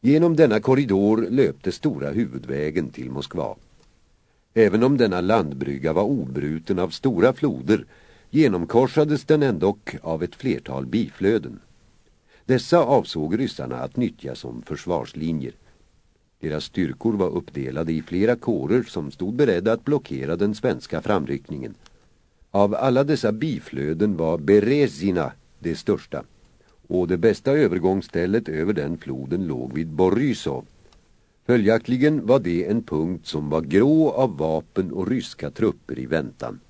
Genom denna korridor löpte stora huvudvägen till Moskva. Även om denna landbrygga var obruten av stora floder genomkorsades den ändock av ett flertal biflöden. Dessa avsåg ryssarna att nyttja som försvarslinjer. Deras styrkor var uppdelade i flera kårer som stod beredda att blockera den svenska framryckningen. Av alla dessa biflöden var Berezina det största och det bästa övergångsstället över den floden låg vid Borysov. Följaktligen var det en punkt som var grå av vapen och ryska trupper i väntan.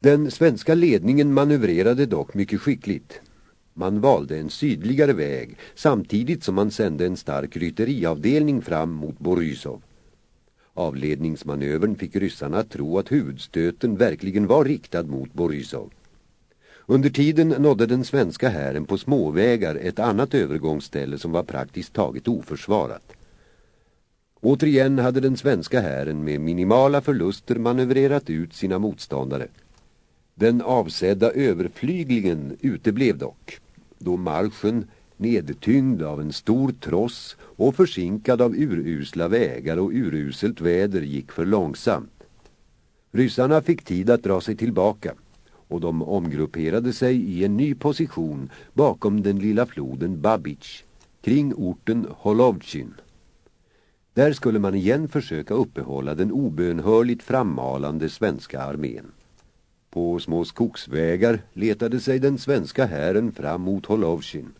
Den svenska ledningen manövrerade dock mycket skickligt. Man valde en sydligare väg samtidigt som man sände en stark rytteriavdelning fram mot Borysov. Avledningsmanövern fick ryssarna att tro att huvudstöten verkligen var riktad mot Borysov. Under tiden nådde den svenska hären på småvägar ett annat övergångsställe som var praktiskt taget oförsvarat. Återigen hade den svenska hären med minimala förluster manövrerat ut sina motståndare. Den avsedda överflyglingen uteblev dock, då marschen, nedtyngd av en stor tross och försinkad av urusla vägar och uruselt väder gick för långsamt. Ryssarna fick tid att dra sig tillbaka och de omgrupperade sig i en ny position bakom den lilla floden Babic, kring orten Holovchin. Där skulle man igen försöka uppehålla den obönhörligt frammalande svenska armén. På små skogsvägar letade sig den svenska hären fram mot Holovchin.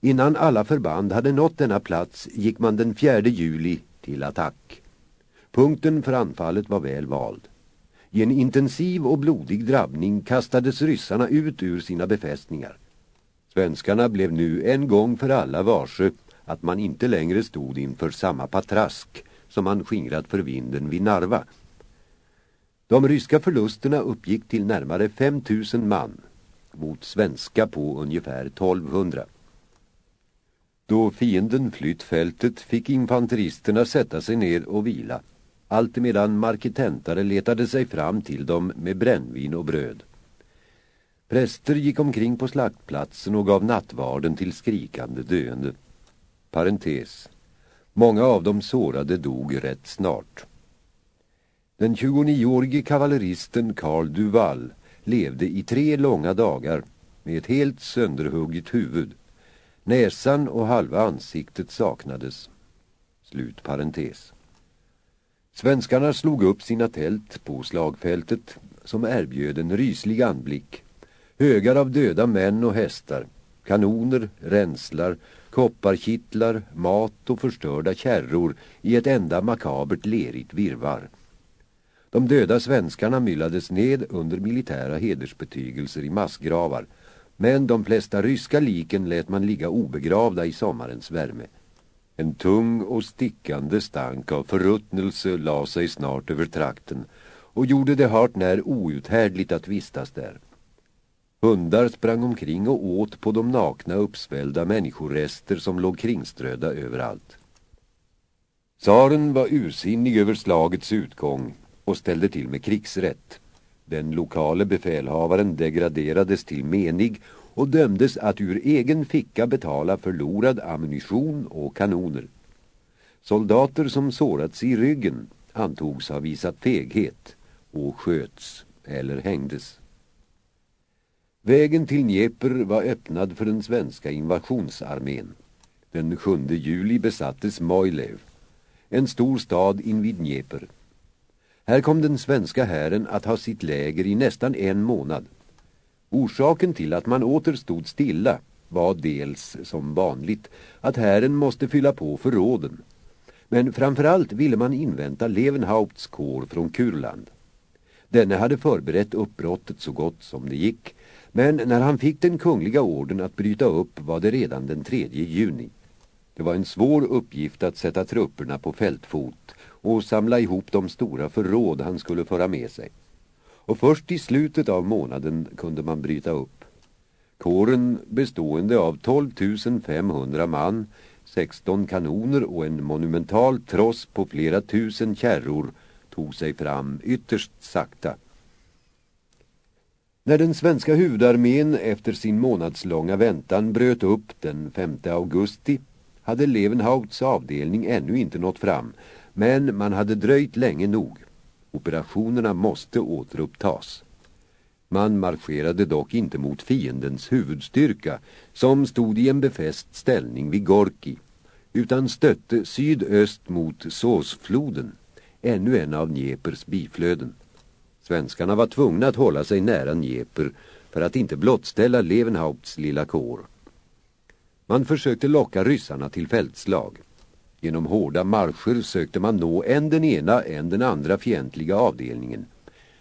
Innan alla förband hade nått denna plats gick man den 4 juli till attack. Punkten för anfallet var väl vald. I en intensiv och blodig drabbning kastades ryssarna ut ur sina befästningar. Svenskarna blev nu en gång för alla varse att man inte längre stod inför samma patrask som man skingrat för vinden vid Narva. De ryska förlusterna uppgick till närmare 5000 man mot svenska på ungefär 1200. Då fienden flytt fältet fick infanteristerna sätta sig ner och vila allt medan marketentare letade sig fram till dem med brännvin och bröd. Präster gick omkring på slaktplatsen och gav nattvarden till skrikande döende. Parentes. Många av de sårade dog rätt snart. Den 29-årige kavalleristen Karl Duval levde i tre långa dagar med ett helt sönderhugget huvud. Näsan och halva ansiktet saknades. Slut parentes. Svenskarna slog upp sina tält på slagfältet som erbjöd en ryslig anblick. Högar av döda män och hästar, kanoner, ränslar, kopparkittlar, mat och förstörda kärror i ett enda makabert lerigt virvar. De döda svenskarna myllades ned under militära hedersbetygelser i massgravar, men de flesta ryska liken lät man ligga obegravda i sommarens värme. En tung och stickande stank av förruttnelse la sig snart över trakten och gjorde det hart när outhärdligt att vistas där. Hundar sprang omkring och åt på de nakna uppsvällda människorester som låg kringströda överallt. Saren var ursinnig över slagets utgång och ställde till med krigsrätt. Den lokale befälhavaren degraderades till menig och dömdes att ur egen ficka betala förlorad ammunition och kanoner. Soldater som sårats i ryggen antogs ha visat feghet och sköts eller hängdes. Vägen till Dnieper var öppnad för den svenska invasionsarmén. Den 7 juli besattes Mojlev, en stor stad invid Dnieper. Här kom den svenska hären att ha sitt läger i nästan en månad. Orsaken till att man åter stod stilla var dels, som vanligt, att hären måste fylla på förråden. Men framförallt ville man invänta Levenhaupts kår från Kurland. Denne hade förberett uppbrottet så gott som det gick, men när han fick den kungliga orden att bryta upp var det redan den 3 juni. Det var en svår uppgift att sätta trupperna på fältfot och samla ihop de stora förråd han skulle föra med sig och först i slutet av månaden kunde man bryta upp. Kåren bestående av 12 500 man, 16 kanoner och en monumental tross på flera tusen kärror tog sig fram ytterst sakta. När den svenska huvudarmén efter sin månadslånga väntan bröt upp den 5 augusti hade Levenhauts avdelning ännu inte nått fram, men man hade dröjt länge nog. Operationerna måste återupptas. Man marscherade dock inte mot fiendens huvudstyrka som stod i en befäst ställning vid Gorki utan stötte sydöst mot Såsfloden, ännu en av Dnepers biflöden. Svenskarna var tvungna att hålla sig nära Dnieper för att inte blottställa Levenhaupts lilla kår. Man försökte locka ryssarna till fältslag. Genom hårda marscher sökte man nå än den ena, än den andra fientliga avdelningen.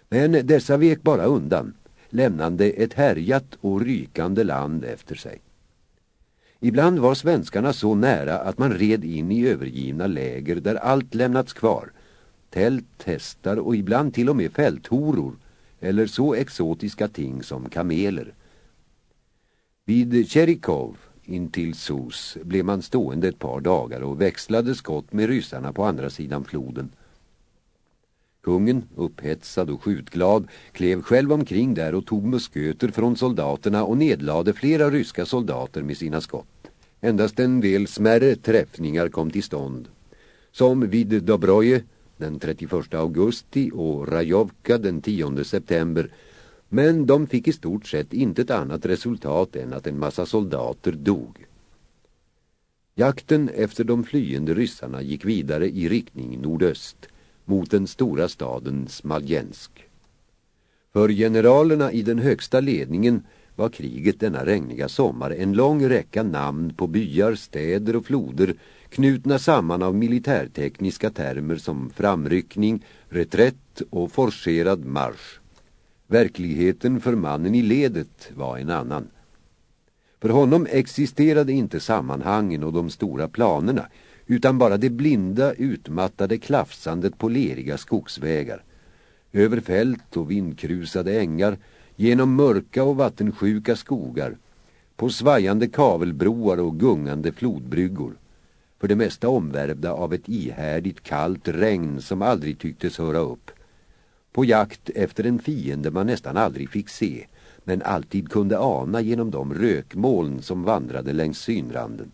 Men dessa vek bara undan, lämnande ett härjat och rykande land efter sig. Ibland var svenskarna så nära att man red in i övergivna läger där allt lämnats kvar. Tält, hästar och ibland till och med fälthoror eller så exotiska ting som kameler. Vid Cherikov intill Sos blev man stående ett par dagar och växlade skott med ryssarna på andra sidan floden. Kungen, upphetsad och skjutglad, klev själv omkring där och tog musköter från soldaterna och nedlade flera ryska soldater med sina skott. Endast en del smärre träffningar kom till stånd. Som vid Dobroje den 31 augusti och Rajovka den 10 september men de fick i stort sett inte ett annat resultat än att en massa soldater dog. Jakten efter de flyende ryssarna gick vidare i riktning nordöst mot den stora staden Smaljensk. För generalerna i den högsta ledningen var kriget denna regniga sommar en lång räcka namn på byar, städer och floder knutna samman av militärtekniska termer som framryckning, reträtt och forcerad marsch. Verkligheten för mannen i ledet var en annan. För honom existerade inte sammanhangen och de stora planerna utan bara det blinda, utmattade klafsandet på leriga skogsvägar. Över fält och vindkrusade ängar, genom mörka och vattensjuka skogar, på svajande kavelbroar och gungande flodbryggor, för det mesta omvärvda av ett ihärdigt kallt regn som aldrig tycktes höra upp. På jakt efter en fiende man nästan aldrig fick se, men alltid kunde ana genom de rökmoln som vandrade längs synranden.